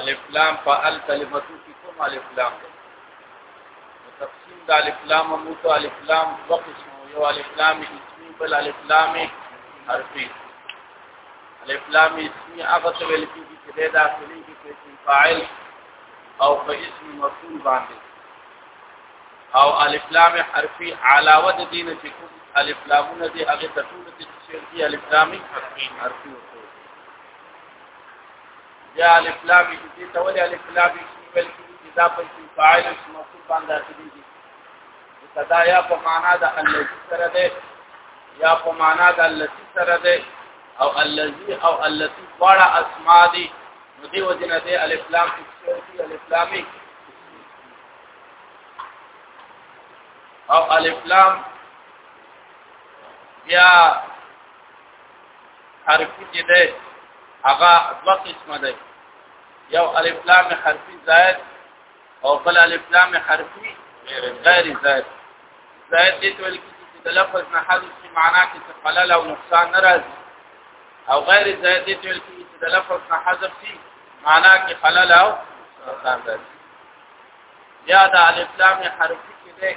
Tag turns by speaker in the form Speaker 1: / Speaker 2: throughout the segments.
Speaker 1: الف لام په ال کلمه کې کوم الف لام دی تقسیم د الف لام مو ته الف لام په قسم یو الف لام اسمی بل الف لام حرفی الف لام اسمی هغه ته ویل کیږي چې د داخلي کې اسم فاعل او په اسم مفعول باندې او الف لام حرفی علاوه د دین چې کوم الف لامونه دي هغه ته ټول د تشریح الف لام حرفی ورته یا الف لام دې ته ولې الف لام ویل کیږي دا په فاعل اسم مفعول باندې راځي صدا یا په معنا د الذي سره ده یا په معنا د الذي سره ده او الذي او التي واړه اسماء دي نو دی وجنه ده الف لام اسمي الف لام او الف لام بیا حرفي چې ده هغه دوه قسمه ده یو الف لام حرفي زائد او بل الف لام حرفي غیر زائد زائد دې ټول کې چې د لفظ نه حذف په معنا کې څه خلل او نقصان نه راځي او غیر زائد دې ټول کې چې د لفظ نه حذف په معنا کې خلل او نقصان راځي یا د الف لام حرفي کې ده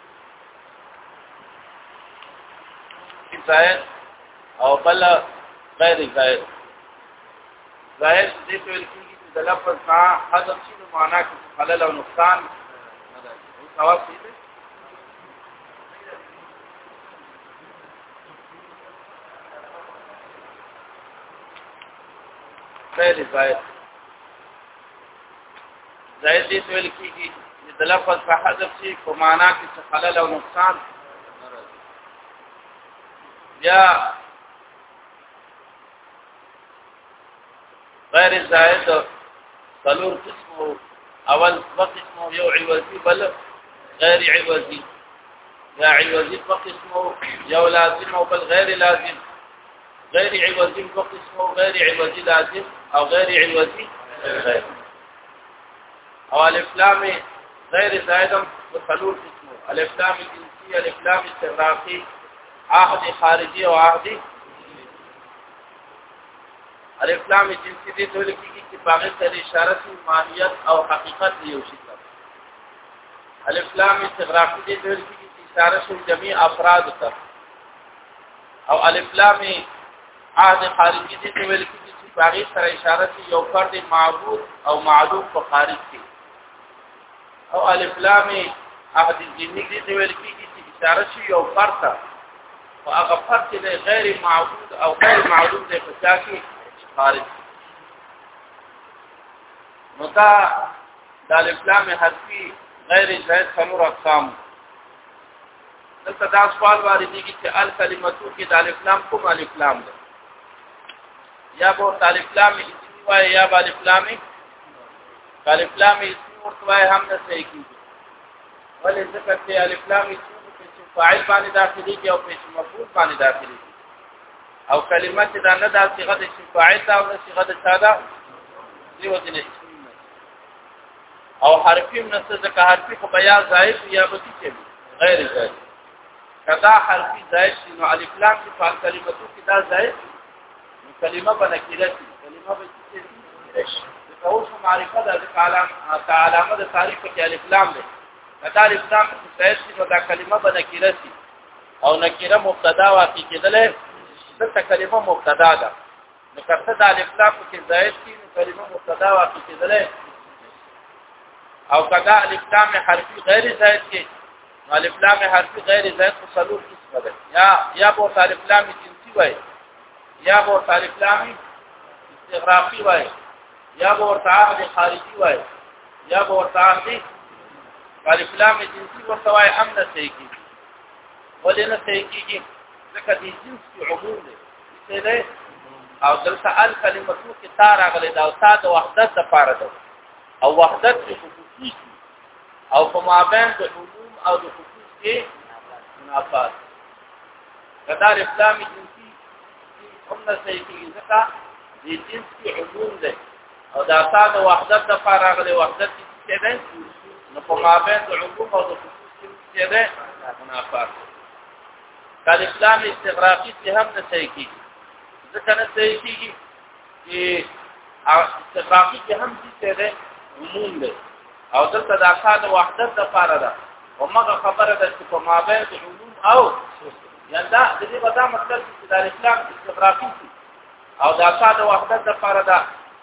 Speaker 1: زائد او بل غیر زائد زائد دې په ویل کې چې د لفظ نه حذف شي نو معنا کې خلل او نقصان نه ده او ثواب دې غیر زائد زائد دې ویل کیږي چې د لفظ په حذف شي په معنا کې څه خلل او نقصان یا غیر زائد څلور قسمو اول دوه قسمو یو عوضي بل غیر عوضي یا عوضي دوه قسمو یو لازم او بل غیر لازم غیر عوضی په قسمو غیر عوضی لازم او غیر عوضی غیر او الف لام غیر زائدم په څلور قسمو الف لام جنسی الف لام استغراقی عهد خارجي او عهد الف لام جنسی دې ټول کې چې باغې سره اشاره کوي ماهیت او حقیقت یو شي الف لام استغراقی دې ټول کې اشاره شو جميع افراد ته او الف لام عهد خارجي دي ته ویل کیږي چې باغی سره اشاره کوي یو فرد معبود او معلوم په خارج کې او الف لام عهد ذهني دي ته ویل کیږي چې اشاره شي یو فرد ته او هغه فرد چې غیر معبود او غیر معلوم دی په چا کې خارج نو دا د الف لام حذفي غیر جائز څلور اقسام دلته دا سوال واردېږي چې الکلمتو کې د الف لام کوم الف لام ده یا به الف لام اسمی وای یا به الف لام الف لام اسمی ورته وای هم نه صحیح کیږي ولې ځکه چې الف لام اسمی په اسم فاعل باندې داخلي کې او په اسم مفعول باندې داخلي او کلمه چې دا نه د صيغه د اسم فاعل او نه صيغه د ساده دی وځنه او حرفی هم نشته ځکه حرفی خو بیا زائد یا بچی کې غیر زائد کدا حرفی زائد شي نو الف لام کې په کلمتو کې دا زائد نو کلمه په نکره کې کلمه به کې شي دا اوس معرفه ده د کلام علامه د تعریف کې الف لام ده کدا الف لام کې زائد شي نو دا کلمه به نکره شي او نکره مبتدا واقع کېدلې دلته کلمه مبتدا ده نو کته د الف لام کې زائد شي نو کلمه مبتدا واقع کېدلې او کدا الف لام حرفي غیر زائد کې الف لام حرفي غیر زائد په څلور قسمه ده یا یا په الف لام جنسي وای یا په الف لام استغراقي وای یا په تعامل خارجي وای یا په تعامل الف لام جنسي ورته وای امن سيږي ولې نه سيږي ځکه د جنس عموم دی دی او دلته ال کلمه تو کې تا راغلی دا او تا د وحدت لپاره ده او وحدت کې خصوصي او په مابین د علوم او د خصوص کې منافات کدار اسلامي جنسي هم نه صحیح کیږي ځکه د جنس کې علوم ده او دا تا د وحدت لپاره راغلی وحدت کې ده نو په مابین د علوم او د خصوص کې ده منافات کله اسلام استغراقي څه هم نه صحیح کیږي ځکه نه صحیح کیږي چې استغراقي کې هم څه ده عموم ده او دلته د اصحاب وحدت د پاره ده او مغه خبره ده چې په مابین د علوم او یا دا د دې ودا مطلب چې د اسلام استغراقي او دا تا د وحدت لپاره دا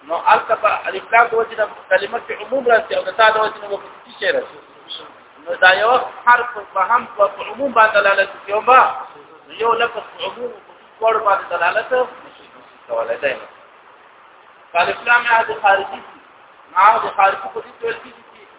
Speaker 1: نو البته په الف لام د وجه کلمه کې عموم راځي او دا تا د وجه نه وکړي چې راځي نو دا یو حرف په هم په عموم باندې دلالت کوي او با یو لفظ په عموم په ور باندې دلالت کوي دا الف لام عهد خارجي عهد خارجي په دې تول کې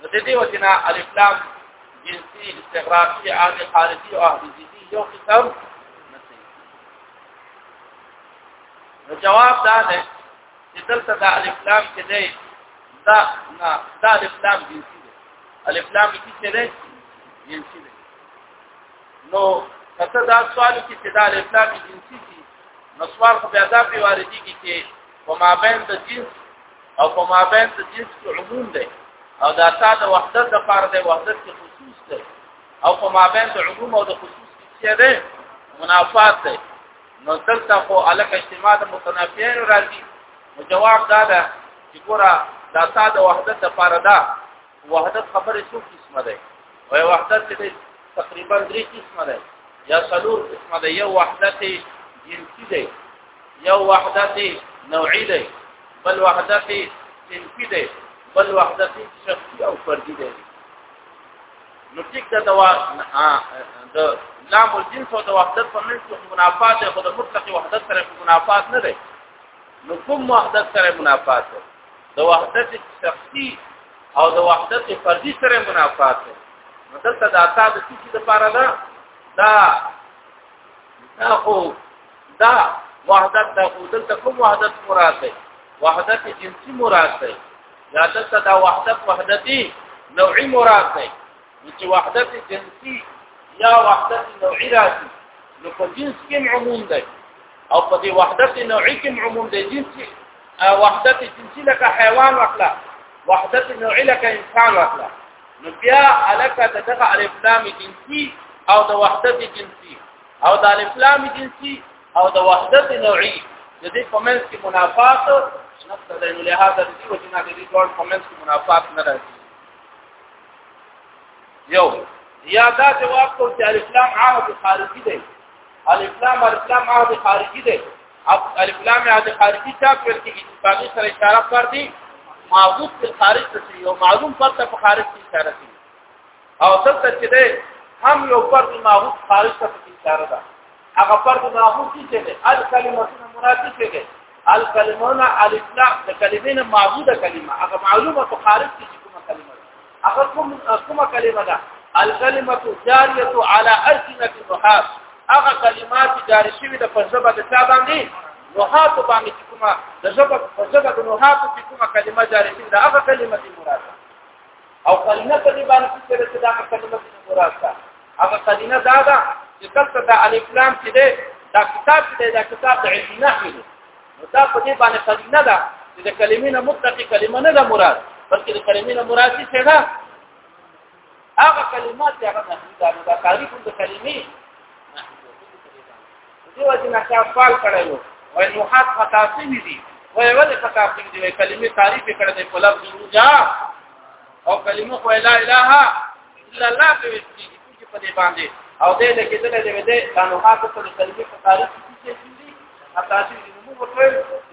Speaker 1: نو د دې وجنا الف لام جنسي استغراقي عادي خارجي او عادي جدي یو قسم نو جواب دا دی چې دلته د الف لام کې دی دا نه دا الف لام جنسي دی الف لام کې څه دی جنسي دی نو کته دا سوال کې چې دا الف لام جنسي دي نو سوال خو بیا دا پیوارې دي کې په مابین د جنس او په مابین د جنس کې عموم دی او دا تا د وحدت لپاره دی وحدت کې خصوص دی او په مابین د عموم او د خصوص کې دی منافات دی نو دلته خو الک اجتماع د متنافیین راځي نو جواب دا ده چې ګوره دا تا د وحدت لپاره ده وحدت خبره څو قسمه ده وای وحدت دې تقریبا درې قسمه ده یا څلور قسمه ده یو وحدت جنسی ده یو وحدت نوعی ده بل وحدت صنفی ده بل وحدت شخصی او فردی ده نو ټیک ده دوا د لام الجنس او د وحدت په منځ کې منافات ده خو د مطلق وحدت سره منافات نه ده نو کوم وحدت سره منافات ده د وحدت شخصي او د وحدت فردي سره منافات ده دلته د اتا د څه لپاره ده دا دا خو دا وحدت دا خو دلته کوم وحدت مراد ده وحدت جنسي مراد ده یا دلته دا وحدت وحدتي نوعي مراد ده نو چې وحدت جنسي یا وحدت نوعي راځي نو په جنس کې عموم دی او په دې وحدت نوعي کې عموم دی جنس وحدت جنسي لکه حیوان وکړه وحدت نوعي لکه انسان وکړه نو بیا الکه دغه الف لام جنسي او د وحدت جنسي او د الف لام جنسي او د وحدت نوعي د دې په منځ کې منافات نشته د لهدا د دې وجنه د دې ډول په منځ کې منافات نه راځي یو یا دا جواب کو چې الاسلام عهد خارجي دی الاسلام الاسلام عهد خارجي دی الاسلام عهد خارجي چا پر کې اتفاقی سره اشاره کړ دي معذوب په خارج څه یو معلوم پر ته خارج کی اشاره دي او دلته چې ده هم یو پر معذوب خارج ته اشاره ده هغه پر معذوب چې ده الکلمه مراد څه ده الکلمون الاسلام د کلمې نه معبوده کلمه هغه معلومه په خارج کې کومه کلمه ده هغه کوم کومه کلمه ده الکلمه جاریه علی السنه النحاس هغه کلمات جاری شوی د فزبه د چا باندې نحاس باندې کومه د زبه فزبه د نحاس کې کومه کلمه جاری شوی ده هغه کلمه مراد او کلمه په دې باندې چې دا کلمه مراد ده هغه قدینه دا ده چې دلته د الف لام چې ده دا کتاب چې دا کتاب د علم نحوی دی نو دا په دې باندې قدینه ده چې د کلمې نه مطلقې کلمه نه ده مراد بلکې د کلمې نه مراد څه ده هغه کلمات چې هغه نحوی ده نو دا تعریف د کلمې دې وجه نه چې فعال کړی وو او نو حق خطا سوي دي وای ولې خطا سوي دي کلمې تعریف کړې ده په لفظ او کلمه خو لا اله لا لا په وستی کې په دې باندې او دې له کې دلته دې دې قانو حق په تلګي په تاریخ کې چې اساسي نمو وکړي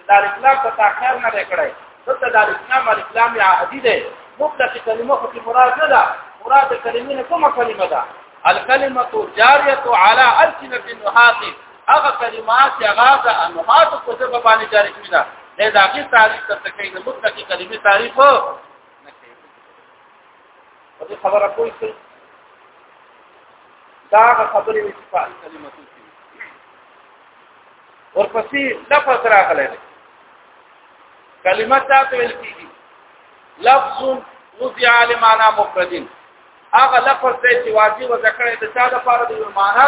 Speaker 1: د اسلام په تاخير نه کړای دته د اسلام او اسلام یا عادي ده مطلق کلمه خو مراد نه ده مراد کلمه نه کومه کلمه ده الکلمه جاریه علی السنه النهات هغه کلمات چې هغه د انهات په څه باندې جاری کړی ده دا د هغه تاریخ ته کوي د مطلق کلمه تاریخ په دې خبره کوی شي دا خبرې چې په کلمه کې ورپسې لفظ راغلی دی کلمه تاسو ویل کیږي لفظ وضع لمعنى مفرد هغه لفظ دی چې واجب ذکر د چا لپاره دی معنا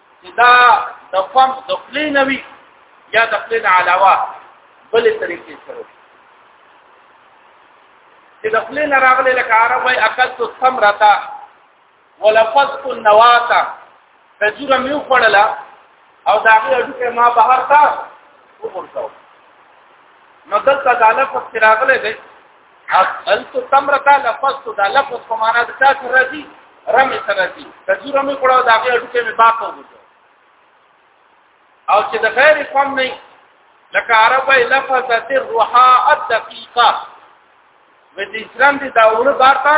Speaker 1: دا د فم د خلی نوي یا د خلی علاوه بل طریقې سره چې د خلی نه راغلي لکه عرب وای اکلت الثمرتا ولفظت النواتا فجر مې وخړله او دا هغه اډوکه ما بهر تا وګورتاو نو دلته د علاقه راغله ده اقلت تمرتا لفظت دا لفظ په معنا د تاسو راځي رمې سره راځي کجوره مې کړو دا هغه ټکي مې باپ وګورو او چې د غیر قوم نه لکه عربه لفظت الرحاء الدقيقه مې د اسلام دي دا ور بارتا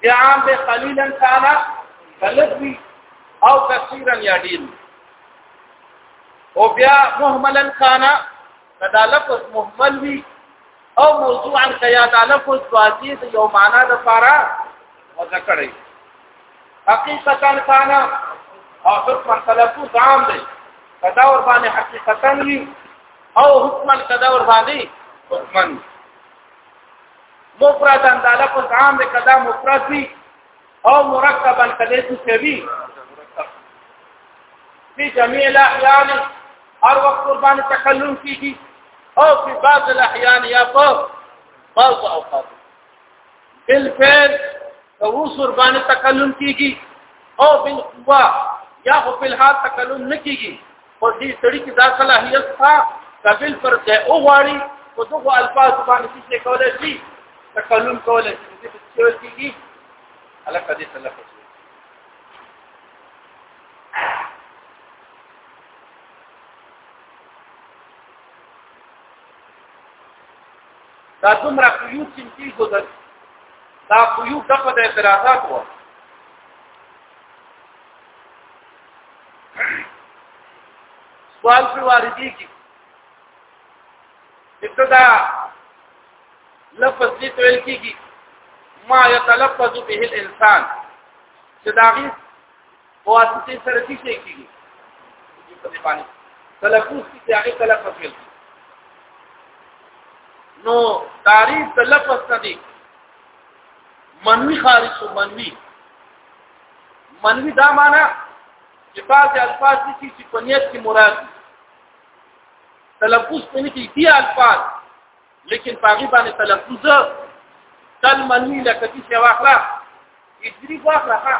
Speaker 1: بیا عام دی قلیلا کان کلوی او کثیرا یا ډیر او بیا مهملا کان دا لفظ مهمل وی او موضوعا کیا دا لفظ واجی د یو معنا د فارا وذکرای حقیقتا کان او حکم خلقو عام دی کدا ور باندې حقیقتا وی او حکم کدا ور باندې حکمن مفردا دا لفظ عام دی کدا مفرد وي او مرکبا کله چې شوی په جميع الاحيان هر وخت قربان تکلم کیږي او په بعض الاحيان یا په بعض اوقات بالفعل او قربان تکلم کیږي او بالقوا یا په الحال تکلم نکیږي په دې سړي کې دا صلاحیت ښه قبل پر ځای او غواړي په دغه الفاظ باندې څه کولای شي تکلم کولای شي چې څه ویل کیږي علاقه دې سره لکه دا دومره قیود چې کیږي دا دا قیود دغه د اعتراضات وو سوال په واردی کې ابتدا لفظ دې تویل کېږي ما يتلفظ به الانسان چې دا غي واسطه سره څه شي کېږي په دې باندې تلفظ کې هغه تلفظ ویل نو تعریف د لفظ نه دی منوی خارج منوی منوي دا معنا چې بعضې الفاظ دي چې په نیت کې مراد دي تلفظ په نیت کې دي الفاظ لیکن په هغې باندې تلفظ تل منوي لکه چې څه واخله اجري واخله ښه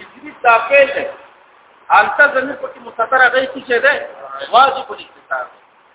Speaker 1: اجري دا فعل دی هلته زمیر پکې مستتر هغه څه دی واجب الاستتار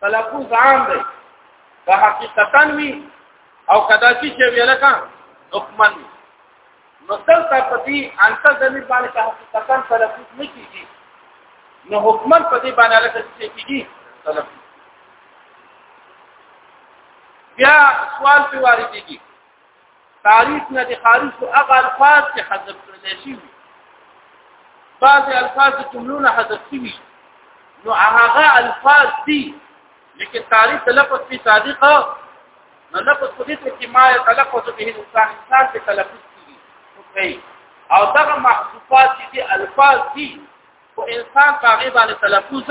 Speaker 1: تلفظ عام دی که حقیقتا وي او کدا چې چې ویل کا حکمن نو دلته په دې انت زمير باندې که حقیقتا تلفظ نه کیږي نو حکمن په دې باندې لکه چې کیږي تلفظ بیا سوال په وارد کیږي تعریف نه د خارج او هغه الفاظ چې حذف کړل شي بعض الفاظ د جملو نه حذف شي نو هغه الفاظ دي لیکن تعریف د لفظ په صادقه نو لفظ په دې کې ما تلفظ به انسان انسان په تلفظ کیږي او دغه محذوفات دي الفاظ دي او انسان په غیبه تلفظ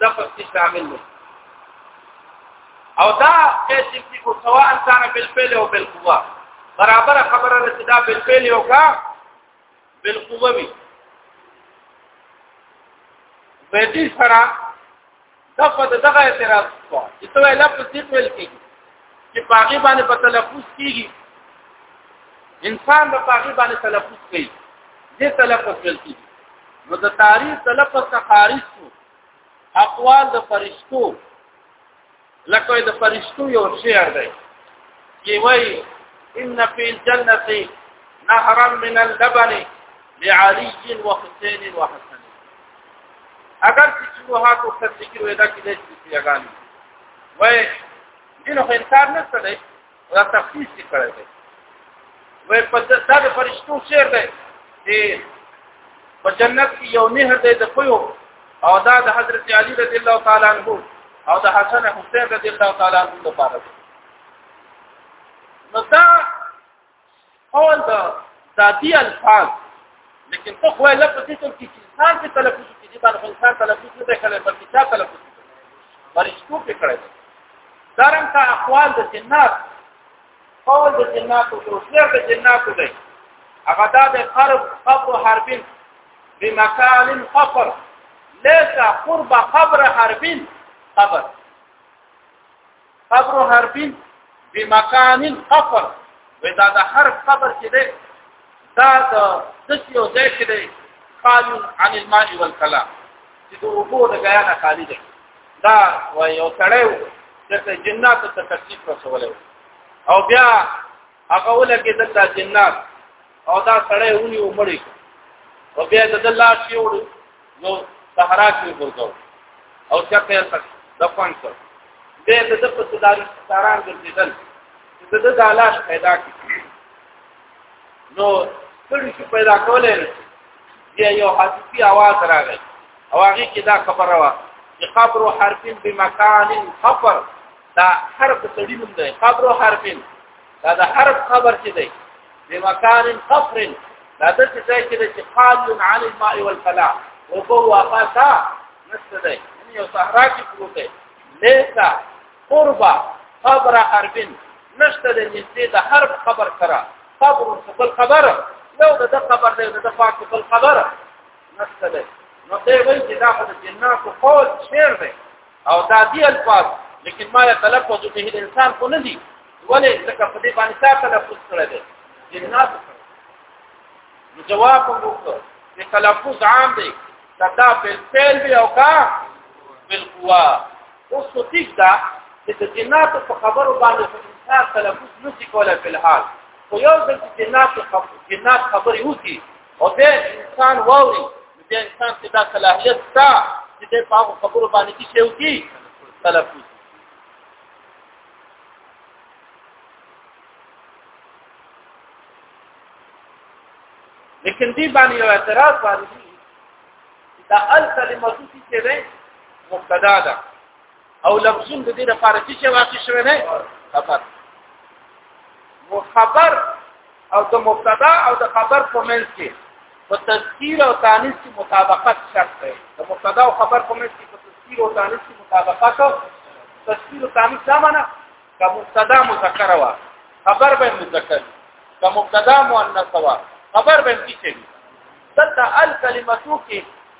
Speaker 1: لفظ کې شامل دی او دا کیسې چې کو سوا انسان بالفعل او بالقوه برابر خبره ده چې دا بالفعل او کا بالقوه وي په دې سره دغه دغه اعتراض کوه چې څه ویل په دې ویل کې چې پاغي باندې په تلفظ کیږي انسان په پاغي باندې تلفظ کوي دې تلفظ ویل کیږي نو د تعریف د لفظ څخه خارج شو اقوال د فرشتو لکه د فرشتو یو شعر دی چې وای ان فی الجنه نهرا من اللبن لعلی و حسین و حسن اگر چې شبهات او تصدیق ودا کې د شي غاني وای دغه انکار نه څه دی دا تخصیص یې کړی دی وای په دا د فرشتو شعر دی چې په جنت کې یو نهر دی د پيو او دا د حضرت علی رضی الله تعالی عنہ او د حسن حسین رضی الله تعالی عنہ لپاره دی نو دا قول دا ذاتی الفاظ لیکن ته خو له په دې څه کې انسان په تلفظ کې دي باندې انسان تلفظ نه کړي بلکې چا تلفظ ورشتو په کړی دارن کا اقوال د جنات قول د جنات او شعر د جنات دی هغه دا د قرب قبر حربین بمكان قفر ليس قرب قبر حربین قبر قبر حرف بمکان قفر ودا د هر قبر کې ده دا د دسی او ځای کې ده خال عن الماء والكلام چې د اوبو د غیا نه خالی ده دا و یو سړی د جنات ته تکلیف رسولای او بیا هغه ولکه دلته جنات او دا سړی ونی ومړي او بیا د الله شي وړ نو صحرا کې ورغو او چا په تک دفن کړ به د د په صداري ستاران ګرځیدل چې د د علاش پیدا کړي نو کړي چې پیدا کولې بیا یو حساسي आवाज راغی او هغه کې دا خبره وا چې قبر حرفین بمکان خفر دا حرف د سړي نوم دی قبر حرف دا د حرف خبر چې دی بمکان قفر دا د څه ځای کې چې قال عن الماء والفلاح وبو وقتا نشته دی یعنی یو صحرا کې پروت دی لیسا قربا قبر حرف نشته دی نږدې د حرف خبر کرا قبر خپل خبر یو د خبر دی د فاک خپل خبر نشته دی نو ته وایي چې دا خو د جنات قول شعر دی او دا دی الفاظ لیکن ما تلفظ به الانسان کو نه دي ولې ځکه په دې باندې تا تلفظ کړی دی جنات نو جواب وکړو چې تلفظ عام دی دا په فعل دی او کا بالقوا اوس ټیک دا چې د جنات په خبرو باندې انسان تلفظ نه شي کولای په الحال خو یو ځل چې جنات خبرې وکړي او به انسان ووري د انسان کې دا صلاحیت شته چې د پاغو خبرو باندې کې شی وکړي تلفظ لیکن دی باندې یو اعتراض باندې دا ال کلمه چې ده مبتدا ده او لفظون د دې لپاره چې واقع شوی نه خبر مخبر او د مبتدا او د خبر په منځ کې په تذکیر او تانیث کې مطابقت شرط دی د مبتدا او خبر په منځ کې په تذکیر او تانیث کې مطابقت تذکیر او تانیث څه معنی که مبتدا مذکر وا خبر به مذکر که مبتدا مؤنث وا خبر به څه شي دلته الکلمتو کې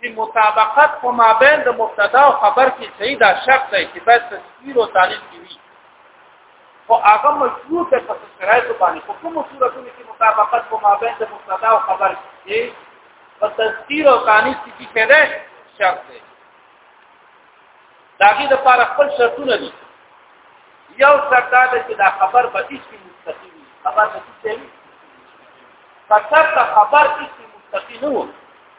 Speaker 1: چې مطابقت په مابین د مبتدا او خبر کې صحیح دا شرط دی چې باید تصویر او تعلیق کې وي او هغه مشروط ده په شرایط باندې په کومو صورتونو کې مطابقت په مابین د مبتدا او خبر کې په تصویر او تعلیق کې څه کېده شرط دی داګه د لپاره خپل شرطونه دي یو شرط دا چې دا خبر به هیڅ مستقیم خبر به هیڅ نه وي په شرط خبر هیڅ مستقیم نه وي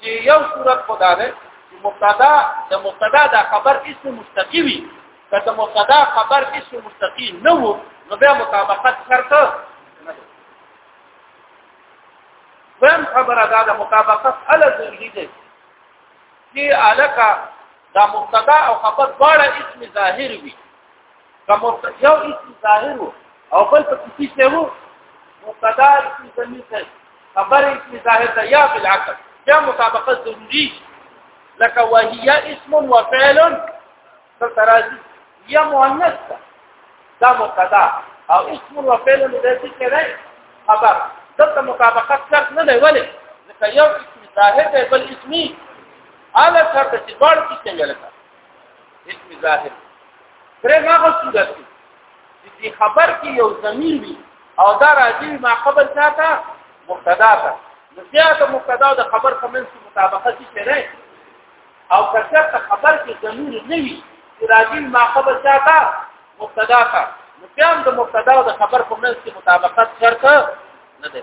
Speaker 1: چې یو صورت خدا ده چې مبتدا د مبتدا د خبر اسم مستقی وي که د مبتدا خبر اسم مستقی نه وو نو بیا مطابقت شرط نه ده ویم خبره دا د مطابقت اله ضروری ده چې الکه دا مبتدا او خبر دواړه اسم ظاهر وي کوم یو اسم ظاهر او بل په کسی څه وو مبتدا اسم زمي څه خبر اسم ظاهر ده یا بالعکس یا مطابقه ضروری لك وهي اسم وفعل ترازی یا مؤنث دا مبتدا او اسم وفعل د دې څه خبر دلته مطابقت شرط نه دی ولې ځکه یو اسم ظاهر دی بل اسمي اله شرط چې بار کې څنګه لکه اسم ظاهر پرې ما غوښتل چې دې خبر کې یو ضمیر وي او دا راځي ما خبر ساته مبتدا ته نو بیا د مبتدا د خبر په منځ کې مطابقت شي نه او کثر ته خبر کې ضمیر نه وي چې راځي ما خبر ساته مبتدا ته نو بیا د مبتدا د خبر په منځ کې مطابقت شرط نه دی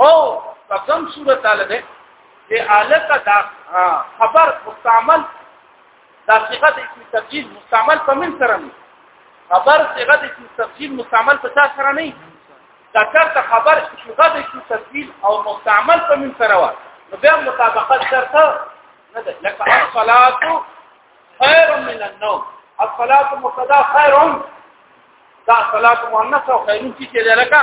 Speaker 1: او قسم صورت تعالی ده چې آلت دا خبر مستعمل دا صيغه د اسم تفضیل مستعمل په من سره نه خبر صيغه د اسم تفضیل مستعمل په تاسو سره نه دا کارته خبر صيغه د اسم تفضیل او مستعمل په من سره و نو بیا مطابقت شرطه نه ده لکه الصلاه خير من النوم الصلاه مبتدا خير دا صلاه مؤنث او خير چې لکه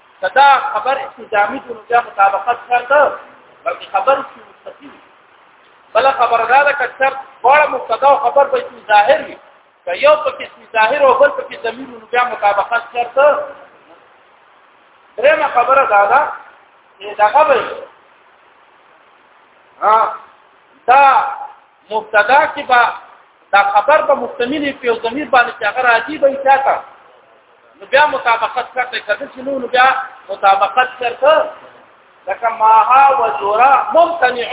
Speaker 1: کدا خبر استجامی د نوجا مطابقت شرط بلکې خبر چې مستقیم بل خبر دا ده چې شرط بڑا مبتدا او خبر به اسم ظاهر وي که یو په اسم ظاهر او بل په ضمیر نوجا مطابقت شرط درېمه خبره دا ده چې دا خبره ها دا مبتدا کې با دا خبر په مستمل په ضمیر باندې چې هغه راځي به چاته نو بیا مطابقت شرطه کده چې نو بیا مطابقت شرطه لکه ماها و جورا ممتنع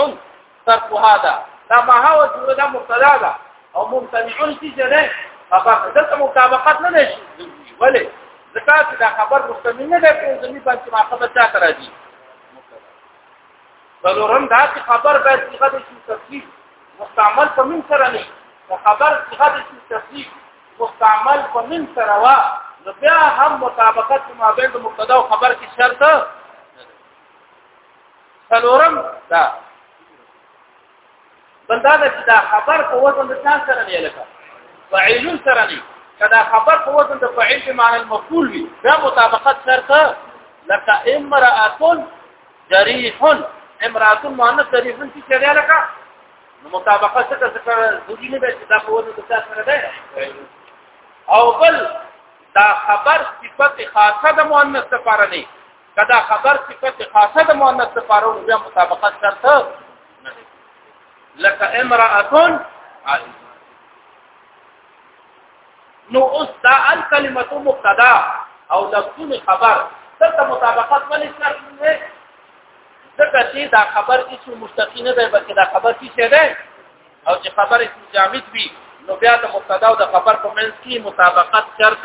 Speaker 1: صرف هذا دا ماها و جورا دا مبتدا ده او ممتنع چې ده خبر دته مطابقت نه نشي ولې زکات دا خبر مستمل نه ده په ضمیر باندې ما خبر چاته راځي څلورم دا چې خبر باید صيغه د شي تفصیل مستعمل په من سره نه او خبر صيغه د شي تفصیل مستعمل په من سره وا نو بیا هم مطابقت ما بین د مبتدا او خبر کې شرط څلورم دا بل دا چې دا خبر په وزن د څه سره نه لکه فاعل سره نه کدا خبر په وزن د فاعل په معنی المفعول وي دا مطابقت شرطه لکه امراتن جریح امراتن مؤنث جریح څه چې دی لکه مطابقت څه څه ضروري نه ده چې دا په وزن د څه سره ده او بل دا خبر صفت خاصه د مؤنث لپاره نه کدا خبر صفت خاصه د مؤنث لپاره او بیا مطابقت شرط نه لك امراه نو اوس دا الکلمه مبتدا او لفظون خبر دلته مطابقت ولې شرط نه ځکه چې دا خبر هیڅ مستقیم نه دی بلکې دا خبر څه شی دی او چې خبر هیڅ جامد وي نو بیا د مبتدا او د خبر په منځ کې مطابقت شرط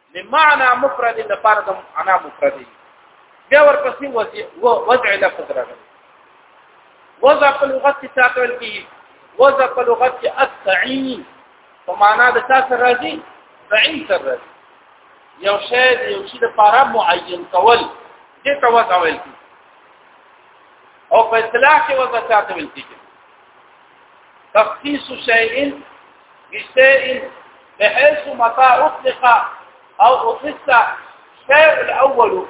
Speaker 1: لمعنى مفرد لپاره د معنا مفرد بیا ورپسې وضع لفظ راغلی وضع په لغت کې څه کول کی وضع په لغت کې التعین په معنا د تاسو راځي تعین سره راځي یو شی د یو شی لپاره معین کول دې ته وضع ویل کی او په اصطلاح کې وضع څه کول کی تخصيص شيء بشيء بحيث متى اطلق او اطلق الشيء الاول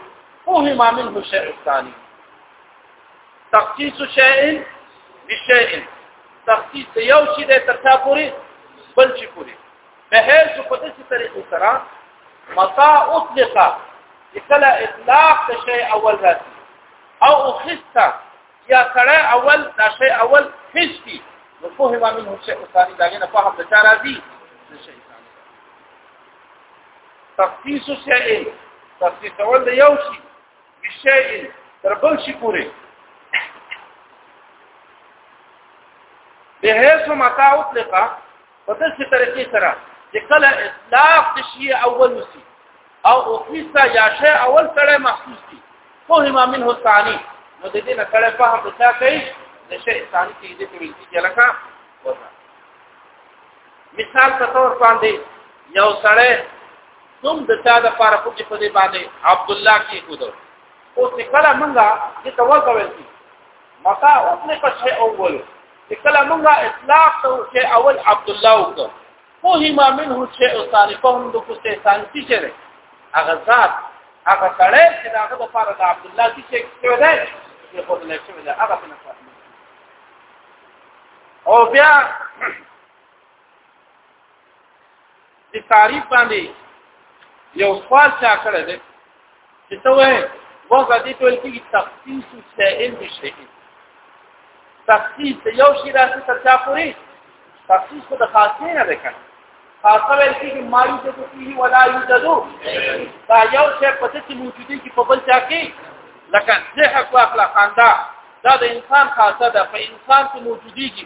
Speaker 1: فهم منه الشيء الثاني تخصيص شيء بشيء تخصيص یو شی د ترتا پوری بل شي پوری به هر څه په دې طریقې سره متا اطلقا کله اطلاق د شی اول راځي او خسته یا سړی اول دا شی اول هیڅ کی نو په هوا منه شی او ثاني دا نه په هغه چا راځي شی ثاني تخصیص شی تخصیص اول د یو شی بشی تر بل شی پورې به هیڅ متا اطلقه په داسې طریقې سره چې کله اطلاق د شی اول وسی او اوفیسا یا شی اول سره محسوس دي فهم منه ثاني نو د دې نه سره فهم بچا کوي د شی ثاني کې دې کوي چې لکه وځه مثال په تور باندې یو سره دوم د چا د پاره کوټي په دې باندې عبد الله کې کوو او څکلا منګه چې توګه ویل متا اطلق شيء اول کله موږ اطلاق ته شيء اول عبد الله وکړو فهم منه شيء ثاني فهم د کوسه ثاني څه چره هغه ذات هغه سره چې هغه د فار د عبد الله څه څه ده چې په دې څه ده هغه په نفس او بیا د تعریف باندې یو سوال چا کړی دی چې ته وې وځه دې ټول کې تخصیص شائل دي شي تخصیص یو شی راځي تر چا پوری تخصیص خو د خاصه نه ده کنه خاصه ویل کې ما یو څه کوي ولا یو ددو دا یو څه پته چې موجوده کې په بل چا کې لکه زه حق واخلا خاندا دا د انسان خاصه ده په انسان کې موجودي کې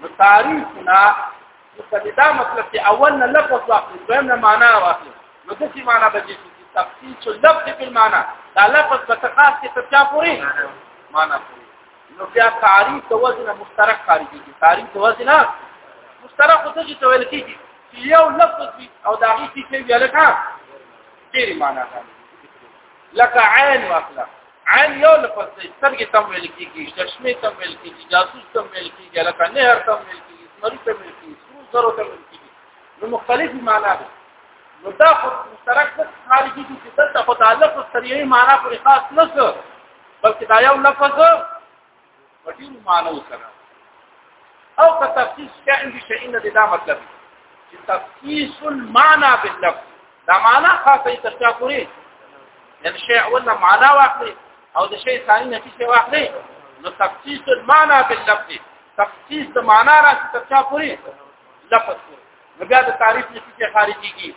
Speaker 1: نو تعریف نه نو کله دا مطلب چې اول نه لفظ واخلي دویم نه معنا واخلي نو د څه معنا به دي چې تفصیل شو لفظ په معنا دا لفظ په تقاس کې تر چا پوري معنا پوري نو بیا تعریف د وزن مشترک خارجي دي تعریف د وزن مشترک څه چې تویل کیږي چې یو لفظ وي او دا هیڅ څه ویل کا ډېری معنا کوي لکه عین واخلا عین یو لفظ دی سترګې تم ویل کېږي چشمې تم ویل کېږي جاسوس تم ویل کېږي لکه نهر تم ویل کېږي سمري تم ویل کېږي سرو زرو تم ویل کېږي نو مختلفې معنا دي نو دا خو مشترک د خارجي دي چې دلته خو تعلق سریعي معنا پورې خاص نه څه بلکې دا یو لفظ په دې معنی سره او که تفسیر شئین دي شئین دي دا مطلب چې تفسیر المعنى باللفظ دا معنا خاصه ترجمه کوي یعنی شی اوله معنا واخلي او د شی ثاني نه څه واخلي نو تفسیر المعنى باللفظ تفسیر د معنا را ترجمه کوي لفظ نو بیا د تعریف نه څه خارجيږي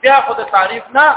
Speaker 1: بیا خو د تعریف نه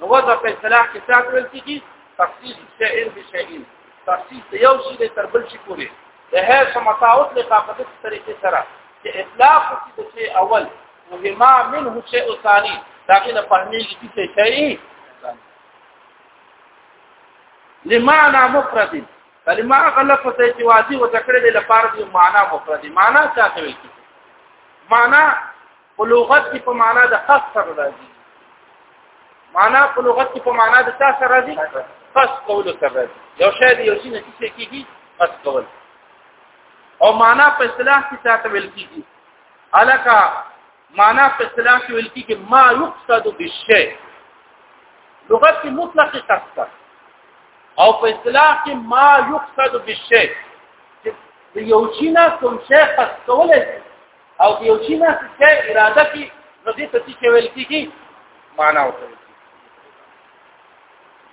Speaker 1: نو وضع په اصطلاح کې څه کول کیږي تخصیص شیء بشیء تخصیص یو شی د تر بل شي پورې د هر سمتاوت لقاقت طریقې سره چې اطلاق کې د شی اول مهما منه شیء ثانی دا کې نه پهنې کې څه شی لمعنى مفرد کلمه غلط ته چې واضح وتکړه د لپاره دی معنا مفرد معنا څه کوي معنا په لغت کې په معنا د خاص سره راځي معنا په لغت کې په معنا د څه سره راځي خاص کول سره راځي یو شی دی یو شی نه څه کیږي خاص کول او معنا په اصطلاح کې څه ته ویل کیږي الکا معنا په اصطلاح کې ویل کیږي ما یقصد بالشی لغت کې مطلق قصد او په اصطلاح کې ما یقصد بالشی یو چینا کوم شی خاص کولای او یو چې نه څه اراده کی نو دې ته چې ویل کیږي معنا وته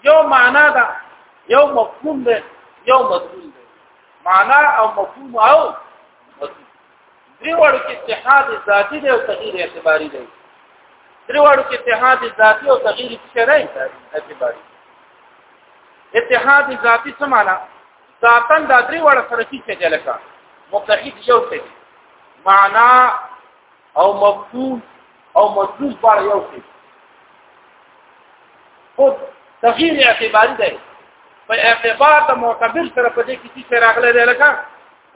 Speaker 1: یو معنا دا یو مفهوم دی یو مضمون دی معنا او مفهوم او درې وړو کې اتحاد ذاتی دی او تغییر اعتباری دی درې وړو کې اتحاد ذاتی او تغییر شرعي اعتباری اتحاد ذاتی څه معنا ساتن دا درې وړه سره چې څه لکه متحد یو څه معنا او مفهوم او مطلوب بار یو څه خو تغییر اعتباری دی په اعتبار د معتبر سره په دې کې چې راغله دی لکه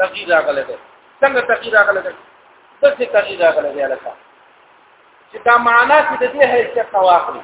Speaker 1: تغییر راغله دی څنګه تغییر راغله دی څه تغییر راغله دی لکه چې دا معنا چې د دې حیثیت واخلي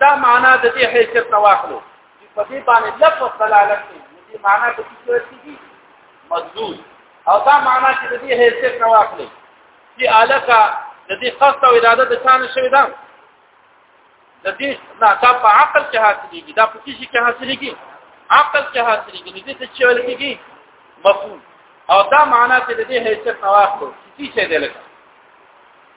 Speaker 1: دا معنا د دې حیثیت نه واخلو چې په دې باندې لفظ دلالت کوي دې معنا په څه ورتېږي مجذوب او دا معنا چې د دې حیثیت نه واخلي چې الکا د دې خاص او اراده د ثاني شوی ده د دې نه دا په عقل کې حاصلېږي دا په څه کې حاصلېږي عقل کې حاصلېږي د دې څه ویل کېږي مفهوم او دا معنا چې د دې حیثیت نه واخلو چې څه دی لکه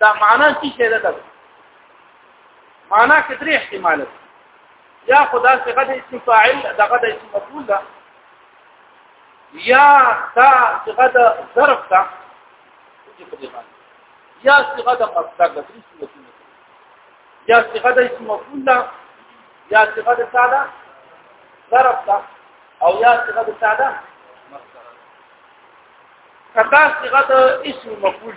Speaker 1: دا معنا څه شی ده معنا کې درې احتمال یا خدا څخه د اسم فاعل دغه د اسم مفعول ده یا دا څخه د ظرف ده چې په دې باندې یا صيغه د مصدر د درې صورتونه یا صيغه د اسم مفعول ده یا صيغه د ساده ظرف ده او یا صيغه د ساده مصدر کدا صيغه د اسم مفعول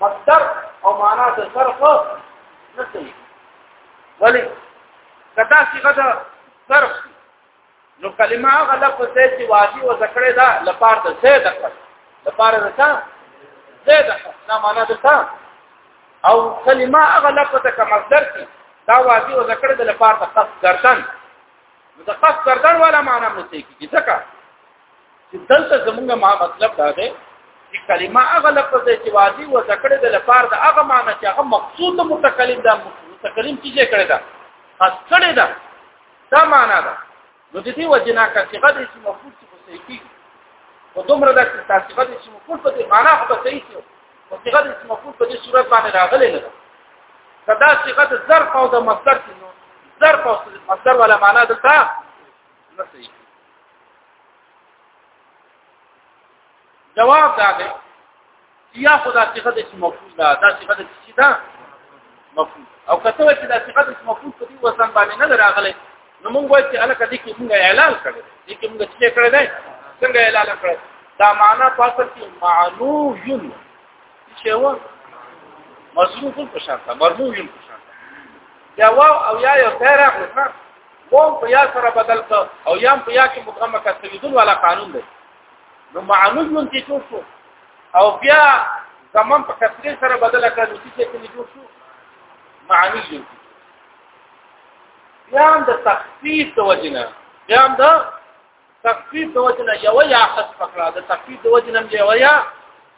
Speaker 1: مصدر او معنا د صرف نه کوي ولی کدا صيغه د صرف نو کلمه هغه لفظ دی چې واجب او ذکرې ده لپاره د څه ده لپاره د څه ده ده نه معنا د څه او کلمه هغه لفظ ته مصدر کی دا واجب او ذکرې ده لپاره د قصد گردن د قصد گردن ولا معنا نه کوي ځکه چې دلته زمونږ ما مطلب دا دی چې کلمه هغه لفظ دی چې واجب و ذکر د لپاره د هغه معنی چې هغه مقصود متکلم دا متکلم چې کړی دا خاص کړی دا دا معنی ده نو د دې وجنا کا صيغه د اسم مفعول څخه صحیح کیږي او دومره د صيغه د اسم مفعول په دې معنی خو صحیح شو او صيغه د اسم مفعول په دې صورت باندې راغلې نه ده کدا صيغه د ظرف او د مصدر کې نو ظرف او مصدر ولا معنی ده نه صحیح جواب دا دی یا خدا صيغه د اسم مفعول دا دا صيغه د څه ده مفعول او کته چې دا صيغه د اسم مفعول په دې وسن باندې نه راغله نو موږ وایو چې الکه دې کې موږ اعلان کړو دې کې موږ څه کړی دی څنګه اعلان کړو دا معنا پاتل کې معنو یون چې و مصروف په شان مرمو یون په شان دا واو او یا یو پیرا خو وام په یا سره بدل ک او یام په یا کې مدغم کسبیدون والا قانون دی نو معنوج مون کې جوړ شو او بیا زمام په کسری سره بدل کړ نو چې کې جوړ شو معنوج مون بیا د تخفیف د وجنه بیا د تخفیف د وجنه یو یا حذف کړه د تخفیف د وجنه یو یا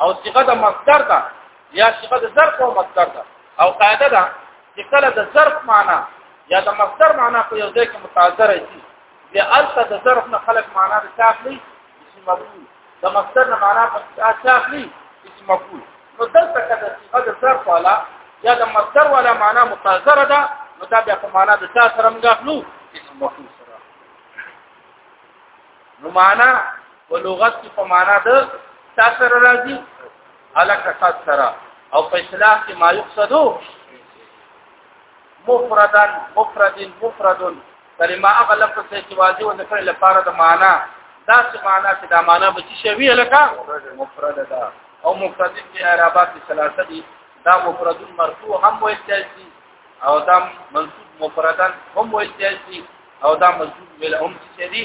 Speaker 1: او صيغه د مصدر ده یا صيغه د ظرف او مصدر ده او قاعده ده چې کله د ظرف معنا یا د مصدر معنا په یو ځای کې متعذر شي بیا البته د ظرف نه خلق معنا د شاخلی اسم مفعول د مصدر نه معنا په شاخلی اسم مفعول نو دلته کله صيغه د ظرف والا یا د مصدر والا معنا متعذر ده نو دا بیا په معنا د شاخ سره موږ اسم مفعول نو معنا په لغت کې په معنا د تاسو راځي الک تاسو سره او په اصطلاح کې ما یقصدو مفردن مفردن مفردن کلمه هغه لفظ چې واجب او ذکر لپاره د معنا دا څه معنا چې دا معنا به چې شوی لکه مفرد ده او مفرد کې اعرابات ثلاثه دي دا مفرد مرفوع هم وایي او دا منصوب مفردن هم وایي او دا مزدود ویل هم څه دي